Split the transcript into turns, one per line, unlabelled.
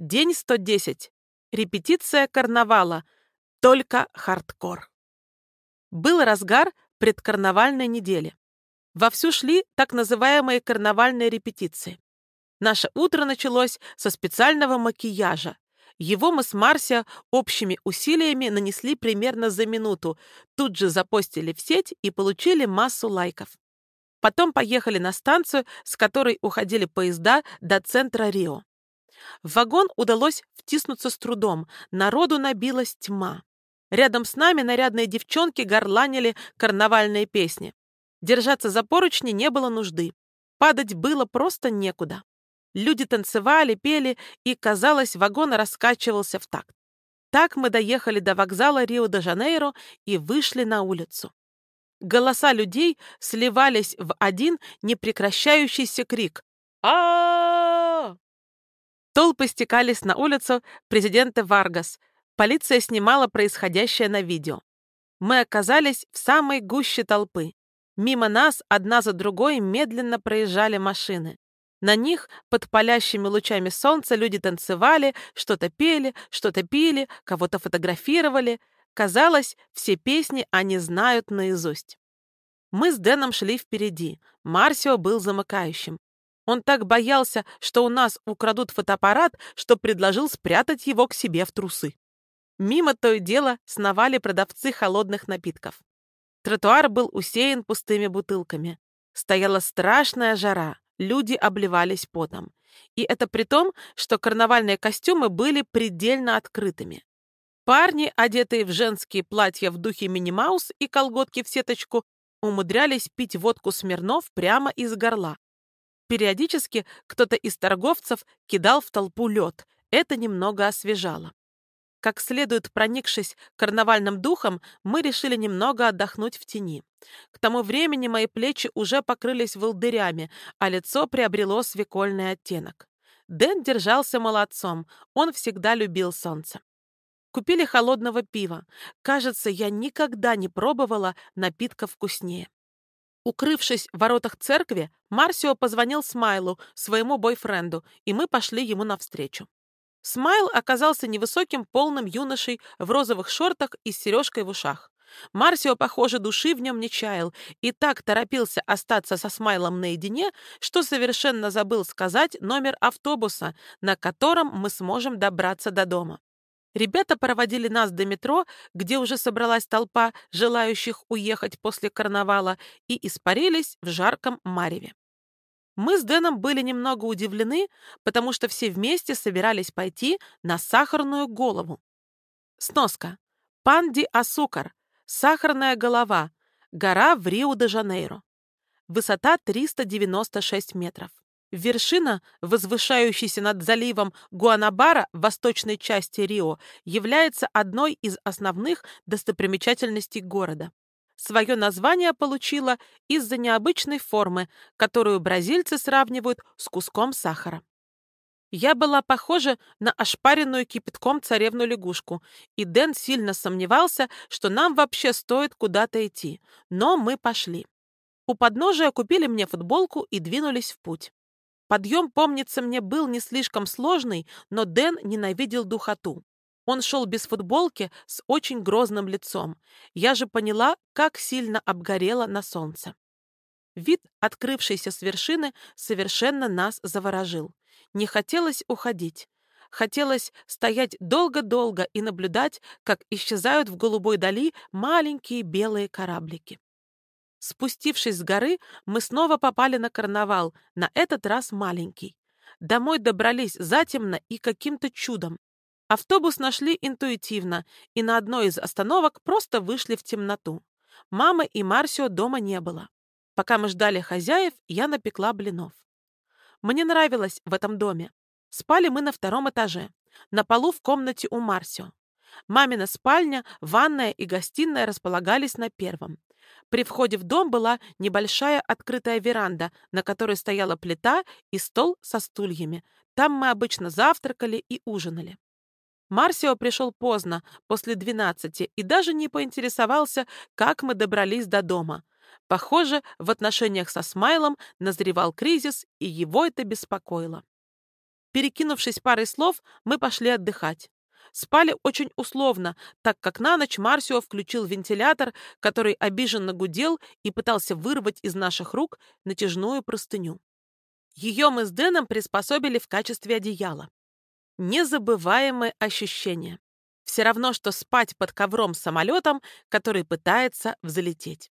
День 110. Репетиция карнавала. Только хардкор. Был разгар предкарнавальной недели. Вовсю шли так называемые карнавальные репетиции. Наше утро началось со специального макияжа. Его мы с Марсио общими усилиями нанесли примерно за минуту, тут же запостили в сеть и получили массу лайков. Потом поехали на станцию, с которой уходили поезда до центра Рио. В вагон удалось втиснуться с трудом, народу набилась тьма. Рядом с нами нарядные девчонки горланили карнавальные песни. Держаться за поручни не было нужды. Падать было просто некуда. Люди танцевали, пели, и, казалось, вагон раскачивался в такт. Так мы доехали до вокзала Рио-де-Жанейро и вышли на улицу. Голоса людей сливались в один непрекращающийся крик. а, -а, -а Толпы стекались на улицу президента Варгас. Полиция снимала происходящее на видео. Мы оказались в самой гуще толпы. Мимо нас одна за другой медленно проезжали машины. На них под палящими лучами солнца люди танцевали, что-то пели, что-то пили, кого-то фотографировали. Казалось, все песни они знают наизусть. Мы с Дэном шли впереди. Марсио был замыкающим. Он так боялся, что у нас украдут фотоаппарат, что предложил спрятать его к себе в трусы. Мимо то и дело сновали продавцы холодных напитков. Тротуар был усеян пустыми бутылками. Стояла страшная жара, люди обливались потом. И это при том, что карнавальные костюмы были предельно открытыми. Парни, одетые в женские платья в духе Мини-Маус и колготки в сеточку, умудрялись пить водку Смирнов прямо из горла, Периодически кто-то из торговцев кидал в толпу лед. Это немного освежало. Как следует проникшись карнавальным духом, мы решили немного отдохнуть в тени. К тому времени мои плечи уже покрылись волдырями, а лицо приобрело свекольный оттенок. Дэн держался молодцом, он всегда любил солнце. Купили холодного пива. Кажется, я никогда не пробовала напитка вкуснее. Укрывшись в воротах церкви, Марсио позвонил Смайлу, своему бойфренду, и мы пошли ему навстречу. Смайл оказался невысоким, полным юношей в розовых шортах и с сережкой в ушах. Марсио, похоже, души в нем не чаял и так торопился остаться со Смайлом наедине, что совершенно забыл сказать номер автобуса, на котором мы сможем добраться до дома. Ребята проводили нас до метро, где уже собралась толпа желающих уехать после карнавала, и испарились в жарком мареве. Мы с Дэном были немного удивлены, потому что все вместе собирались пойти на сахарную голову. Сноска. Панди Асукар. Сахарная голова. Гора в Рио-де-Жанейро. Высота 396 метров. Вершина, возвышающаяся над заливом Гуанабара в восточной части Рио, является одной из основных достопримечательностей города. Свое название получила из-за необычной формы, которую бразильцы сравнивают с куском сахара. Я была похожа на ошпаренную кипятком царевну-лягушку, и Дэн сильно сомневался, что нам вообще стоит куда-то идти, но мы пошли. У подножия купили мне футболку и двинулись в путь. Подъем, помнится мне, был не слишком сложный, но Дэн ненавидел духоту. Он шел без футболки с очень грозным лицом. Я же поняла, как сильно обгорела на солнце. Вид, открывшийся с вершины, совершенно нас заворожил. Не хотелось уходить. Хотелось стоять долго-долго и наблюдать, как исчезают в голубой дали маленькие белые кораблики. Спустившись с горы, мы снова попали на карнавал, на этот раз маленький. Домой добрались затемно и каким-то чудом. Автобус нашли интуитивно, и на одной из остановок просто вышли в темноту. Мамы и Марсио дома не было. Пока мы ждали хозяев, я напекла блинов. Мне нравилось в этом доме. Спали мы на втором этаже, на полу в комнате у Марсио. Мамина спальня, ванная и гостиная располагались на первом. При входе в дом была небольшая открытая веранда, на которой стояла плита и стол со стульями. Там мы обычно завтракали и ужинали. Марсио пришел поздно, после двенадцати, и даже не поинтересовался, как мы добрались до дома. Похоже, в отношениях со Смайлом назревал кризис, и его это беспокоило. Перекинувшись парой слов, мы пошли отдыхать. Спали очень условно, так как на ночь Марсио включил вентилятор, который обиженно гудел и пытался вырвать из наших рук натяжную простыню. Ее мы с Дэном приспособили в качестве одеяла. Незабываемое ощущение. Все равно, что спать под ковром самолетом, который пытается взлететь.